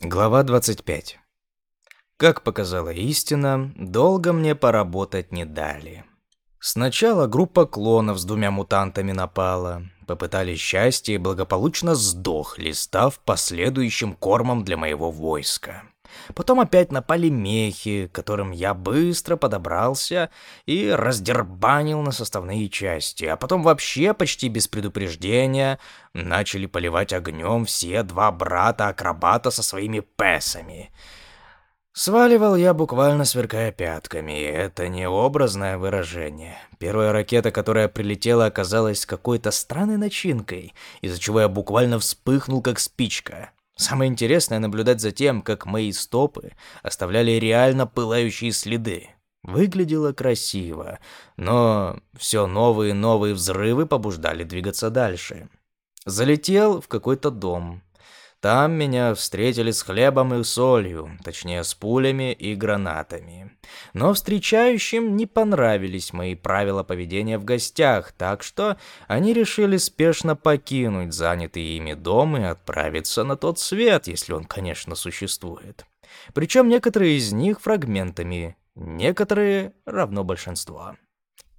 Глава 25. Как показала истина, долго мне поработать не дали. Сначала группа клонов с двумя мутантами напала, попытались счастье и благополучно сдохли, став последующим кормом для моего войска. Потом опять напали мехи, к которым я быстро подобрался и раздербанил на составные части, а потом вообще почти без предупреждения начали поливать огнем все два брата-акробата со своими песами. Сваливал я буквально сверкая пятками, это не образное выражение. Первая ракета, которая прилетела, оказалась какой-то странной начинкой, из-за чего я буквально вспыхнул как спичка. Самое интересное наблюдать за тем, как мои стопы оставляли реально пылающие следы. Выглядело красиво, но все новые и новые взрывы побуждали двигаться дальше. Залетел в какой-то дом. Там меня встретили с хлебом и солью, точнее с пулями и гранатами. Но встречающим не понравились мои правила поведения в гостях, так что они решили спешно покинуть занятый ими дом и отправиться на тот свет, если он, конечно, существует. Причем некоторые из них фрагментами, некоторые равно большинство.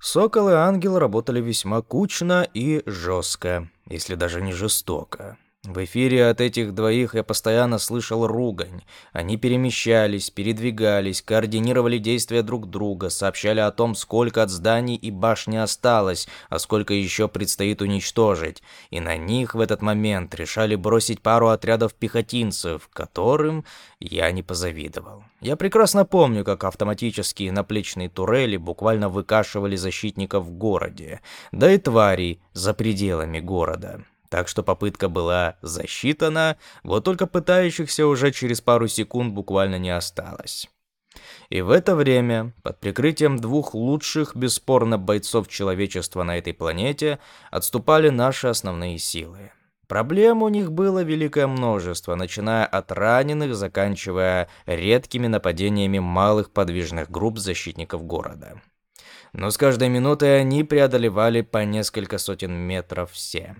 Сокол и ангел работали весьма кучно и жестко, если даже не жестоко. В эфире от этих двоих я постоянно слышал ругань. Они перемещались, передвигались, координировали действия друг друга, сообщали о том, сколько от зданий и башни осталось, а сколько еще предстоит уничтожить. И на них в этот момент решали бросить пару отрядов пехотинцев, которым я не позавидовал. Я прекрасно помню, как автоматические наплечные турели буквально выкашивали защитников в городе, да и тварей за пределами города. Так что попытка была засчитана, вот только пытающихся уже через пару секунд буквально не осталось. И в это время, под прикрытием двух лучших, бесспорно, бойцов человечества на этой планете, отступали наши основные силы. Проблем у них было великое множество, начиная от раненых, заканчивая редкими нападениями малых подвижных групп защитников города. Но с каждой минутой они преодолевали по несколько сотен метров все.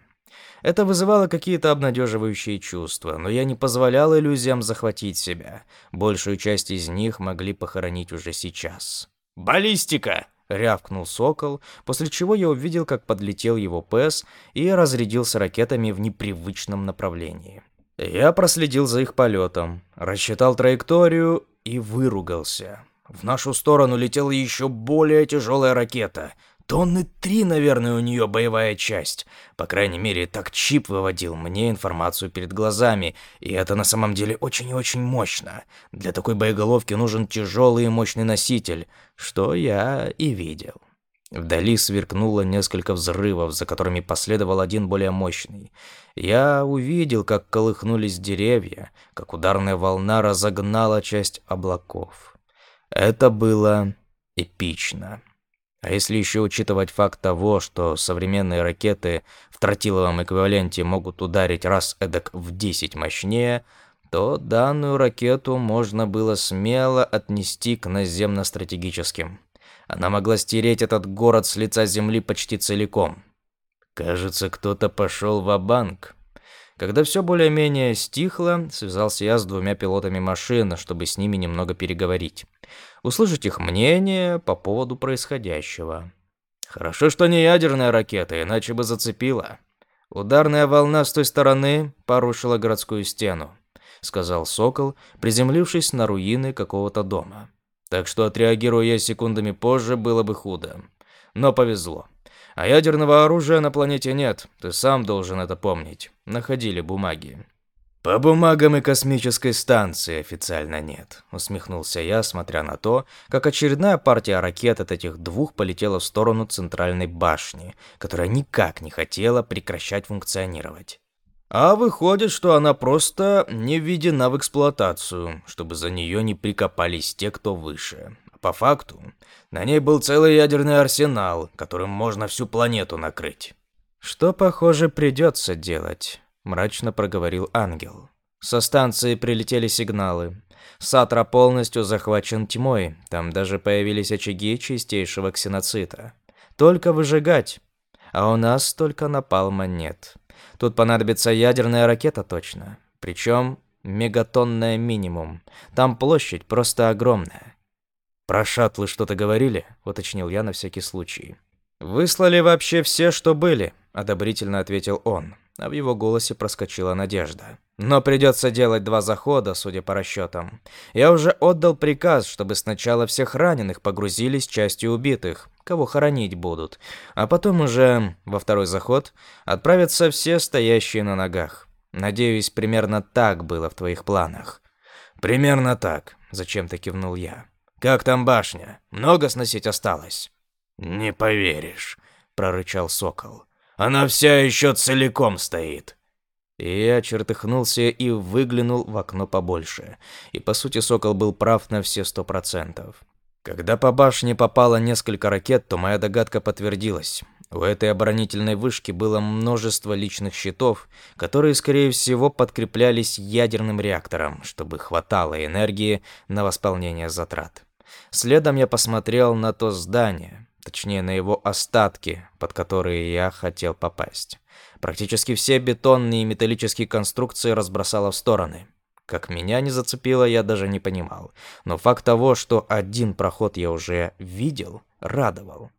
Это вызывало какие-то обнадеживающие чувства, но я не позволял иллюзиям захватить себя. Большую часть из них могли похоронить уже сейчас. «Баллистика!» — рявкнул сокол, после чего я увидел, как подлетел его ПЭС и разрядился ракетами в непривычном направлении. Я проследил за их полетом, рассчитал траекторию и выругался. В нашу сторону летела еще более тяжелая ракета — Тонны три, наверное, у нее боевая часть. По крайней мере, так чип выводил мне информацию перед глазами, и это на самом деле очень и очень мощно. Для такой боеголовки нужен тяжелый и мощный носитель, что я и видел. Вдали сверкнуло несколько взрывов, за которыми последовал один более мощный. Я увидел, как колыхнулись деревья, как ударная волна разогнала часть облаков. Это было эпично. А если еще учитывать факт того, что современные ракеты в тротиловом эквиваленте могут ударить раз эдак в 10 мощнее, то данную ракету можно было смело отнести к наземно-стратегическим. Она могла стереть этот город с лица земли почти целиком. Кажется, кто-то пошел в банк Когда все более-менее стихло, связался я с двумя пилотами машин, чтобы с ними немного переговорить услышать их мнение по поводу происходящего. Хорошо, что не ядерная ракета, иначе бы зацепила. Ударная волна с той стороны порушила городскую стену, сказал Сокол, приземлившись на руины какого-то дома. Так что отреагируя я секундами позже, было бы худо. Но повезло. А ядерного оружия на планете нет, ты сам должен это помнить. Находили бумаги. «По бумагам и космической станции официально нет», — усмехнулся я, смотря на то, как очередная партия ракет от этих двух полетела в сторону центральной башни, которая никак не хотела прекращать функционировать. А выходит, что она просто не введена в эксплуатацию, чтобы за нее не прикопались те, кто выше. По факту, на ней был целый ядерный арсенал, которым можно всю планету накрыть. Что, похоже, придется делать мрачно проговорил ангел. Со станции прилетели сигналы. Сатра полностью захвачен тьмой. Там даже появились очаги чистейшего ксеноцита. Только выжигать. А у нас только напалма нет. Тут понадобится ядерная ракета точно. Причем мегатонная минимум. Там площадь просто огромная. «Про шаттлы что-то говорили?» — уточнил я на всякий случай. «Выслали вообще все, что были», — одобрительно ответил он, а в его голосе проскочила надежда. «Но придется делать два захода, судя по расчетам. Я уже отдал приказ, чтобы сначала всех раненых погрузились частью убитых, кого хоронить будут, а потом уже во второй заход отправятся все стоящие на ногах. Надеюсь, примерно так было в твоих планах». «Примерно так», — зачем-то кивнул я. «Как там башня? Много сносить осталось?» «Не поверишь», — прорычал сокол. «Она вся еще целиком стоит». Я чертыхнулся и выглянул в окно побольше. И, по сути, сокол был прав на все сто процентов. Когда по башне попало несколько ракет, то моя догадка подтвердилась. У этой оборонительной вышки было множество личных щитов, которые, скорее всего, подкреплялись ядерным реактором, чтобы хватало энергии на восполнение затрат. Следом я посмотрел на то здание, точнее на его остатки, под которые я хотел попасть. Практически все бетонные и металлические конструкции разбросало в стороны. Как меня не зацепило, я даже не понимал. Но факт того, что один проход я уже видел, радовал.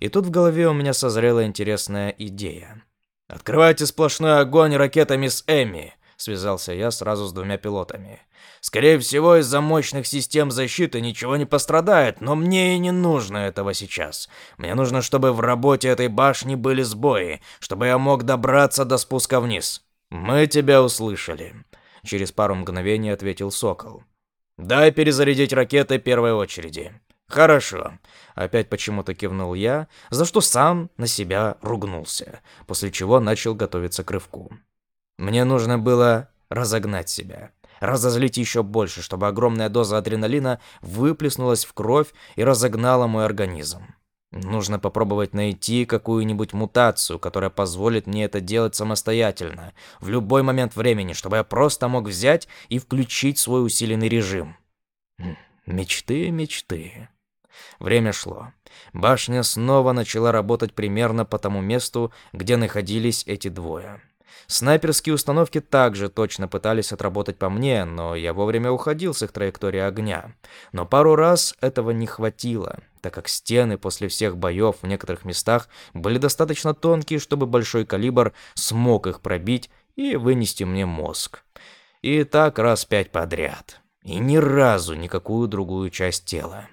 И тут в голове у меня созрела интересная идея. «Открывайте сплошной огонь ракетами с Эми!» Связался я сразу с двумя пилотами. Скорее всего, из-за мощных систем защиты ничего не пострадает, но мне и не нужно этого сейчас. Мне нужно, чтобы в работе этой башни были сбои, чтобы я мог добраться до спуска вниз. Мы тебя услышали, через пару мгновений ответил Сокол. Дай перезарядить ракеты первой очереди. Хорошо. Опять почему-то кивнул я, за что сам на себя ругнулся, после чего начал готовиться к рывку. Мне нужно было разогнать себя, разозлить еще больше, чтобы огромная доза адреналина выплеснулась в кровь и разогнала мой организм. Нужно попробовать найти какую-нибудь мутацию, которая позволит мне это делать самостоятельно, в любой момент времени, чтобы я просто мог взять и включить свой усиленный режим. Мечты, мечты. Время шло. Башня снова начала работать примерно по тому месту, где находились эти двое. Снайперские установки также точно пытались отработать по мне, но я вовремя уходил с их траектории огня. Но пару раз этого не хватило, так как стены после всех боев в некоторых местах были достаточно тонкие, чтобы большой калибр смог их пробить и вынести мне мозг. И так раз пять подряд. И ни разу никакую другую часть тела.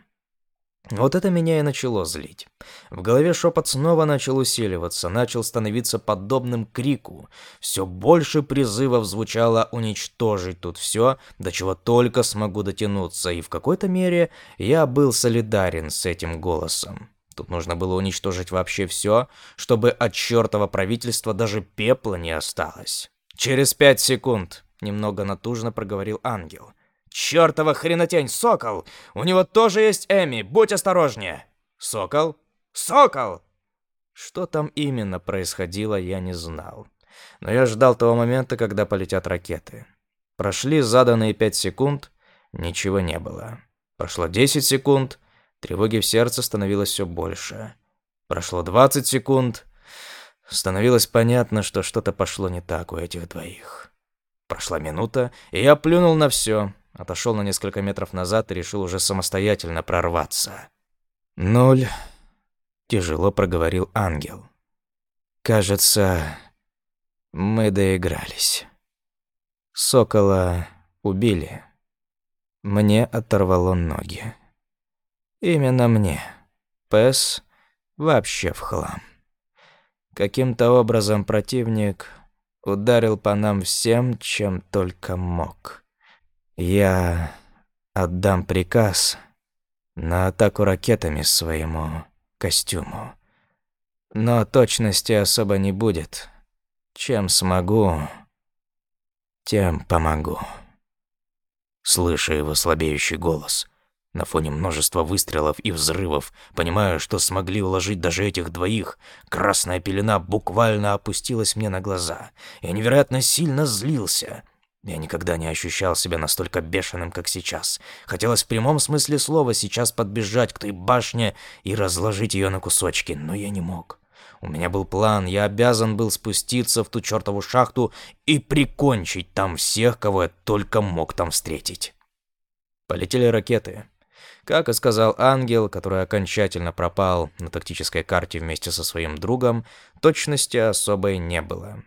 Вот это меня и начало злить. В голове шепот снова начал усиливаться, начал становиться подобным крику. Все больше призывов звучало уничтожить тут все, до чего только смогу дотянуться, и в какой-то мере я был солидарен с этим голосом. Тут нужно было уничтожить вообще все, чтобы от чертова правительства даже пепла не осталось. «Через пять секунд», — немного натужно проговорил ангел. «Чёртова хренотень, Сокол! У него тоже есть Эми, будь осторожнее!» «Сокол? Сокол!» Что там именно происходило, я не знал. Но я ждал того момента, когда полетят ракеты. Прошли заданные пять секунд, ничего не было. Прошло 10 секунд, тревоги в сердце становилось все больше. Прошло 20 секунд, становилось понятно, что что-то пошло не так у этих двоих. Прошла минута, и я плюнул на все, Отошел на несколько метров назад и решил уже самостоятельно прорваться. «Ноль», — тяжело проговорил ангел. «Кажется, мы доигрались. Сокола убили. Мне оторвало ноги. Именно мне. Пес вообще в хлам. Каким-то образом противник ударил по нам всем, чем только мог. Я отдам приказ на атаку ракетами своему костюму. Но точности особо не будет. Чем смогу, тем помогу. Слыша его слабеющий голос, на фоне множества выстрелов и взрывов, понимая, что смогли уложить даже этих двоих, красная пелена буквально опустилась мне на глаза. Я невероятно сильно злился — я никогда не ощущал себя настолько бешеным, как сейчас. Хотелось в прямом смысле слова сейчас подбежать к той башне и разложить ее на кусочки, но я не мог. У меня был план, я обязан был спуститься в ту чертову шахту и прикончить там всех, кого я только мог там встретить. Полетели ракеты. Как и сказал ангел, который окончательно пропал на тактической карте вместе со своим другом, точности особой не было.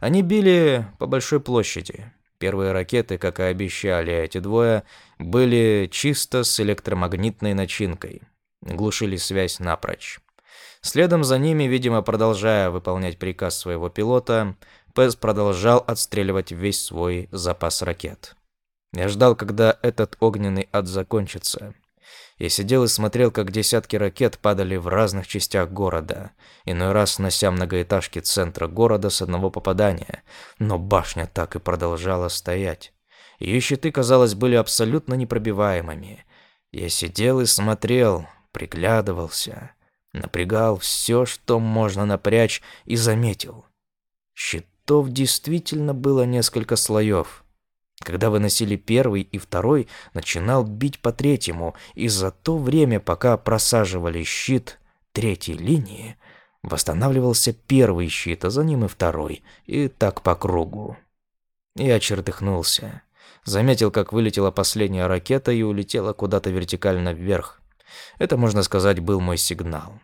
Они били по большой площади. Первые ракеты, как и обещали эти двое, были чисто с электромагнитной начинкой. Глушили связь напрочь. Следом за ними, видимо, продолжая выполнять приказ своего пилота, Пэс продолжал отстреливать весь свой запас ракет. Я ждал, когда этот огненный ад закончится. Я сидел и смотрел, как десятки ракет падали в разных частях города, иной раз снося многоэтажки центра города с одного попадания, но башня так и продолжала стоять. Ее щиты, казалось, были абсолютно непробиваемыми. Я сидел и смотрел, приглядывался напрягал все, что можно напрячь, и заметил. Щитов действительно было несколько слоев. Когда выносили первый и второй, начинал бить по третьему, и за то время, пока просаживали щит третьей линии, восстанавливался первый щит, а за ним и второй, и так по кругу. Я чертыхнулся. Заметил, как вылетела последняя ракета и улетела куда-то вертикально вверх. Это, можно сказать, был мой сигнал.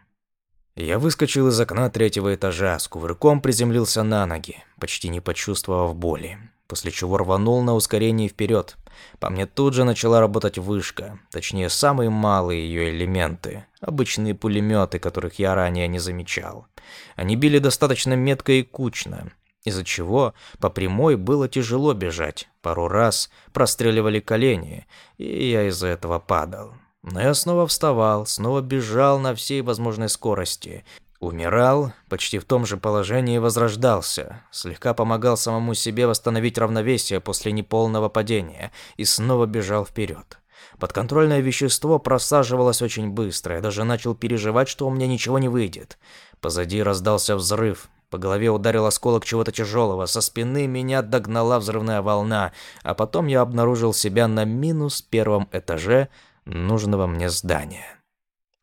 Я выскочил из окна третьего этажа, с кувырком приземлился на ноги, почти не почувствовав боли, после чего рванул на ускорении вперед. По мне тут же начала работать вышка, точнее самые малые ее элементы, обычные пулеметы, которых я ранее не замечал. Они били достаточно метко и кучно, из-за чего по прямой было тяжело бежать. Пару раз простреливали колени, и я из-за этого падал. Но я снова вставал, снова бежал на всей возможной скорости. Умирал, почти в том же положении возрождался, слегка помогал самому себе восстановить равновесие после неполного падения и снова бежал вперед. Подконтрольное вещество просаживалось очень быстро, я даже начал переживать, что у меня ничего не выйдет. Позади раздался взрыв, по голове ударил осколок чего-то тяжелого, со спины меня догнала взрывная волна, а потом я обнаружил себя на минус первом этаже, нужного мне здания.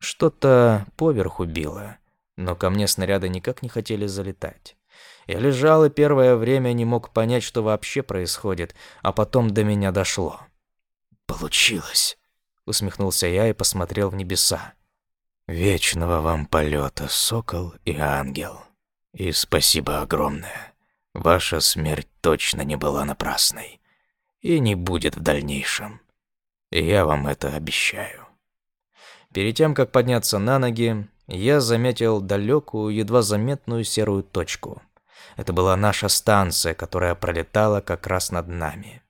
Что-то поверху било, но ко мне снаряды никак не хотели залетать. Я лежал и первое время не мог понять, что вообще происходит, а потом до меня дошло. «Получилось!» — усмехнулся я и посмотрел в небеса. «Вечного вам полета, сокол и ангел. И спасибо огромное. Ваша смерть точно не была напрасной. И не будет в дальнейшем. Я вам это обещаю. Перед тем, как подняться на ноги, я заметил далекую, едва заметную серую точку. Это была наша станция, которая пролетала как раз над нами.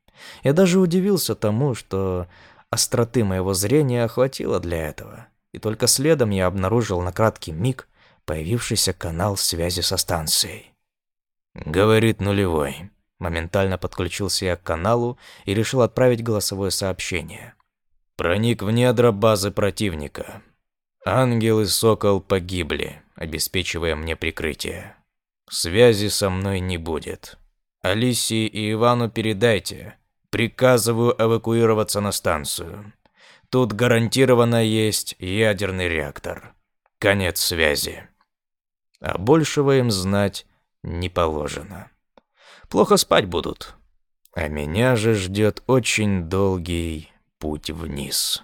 Я даже удивился тому, что остроты моего зрения хватило для этого. И только следом я обнаружил на краткий миг появившийся канал связи со станцией. «Говорит нулевой», Моментально подключился я к каналу и решил отправить голосовое сообщение. Проник в недра базы противника. Ангел и Сокол погибли, обеспечивая мне прикрытие. Связи со мной не будет. Алисии и Ивану передайте. Приказываю эвакуироваться на станцию. Тут гарантированно есть ядерный реактор. Конец связи. А большего им знать не положено плохо спать будут. А меня же ждет очень долгий путь вниз.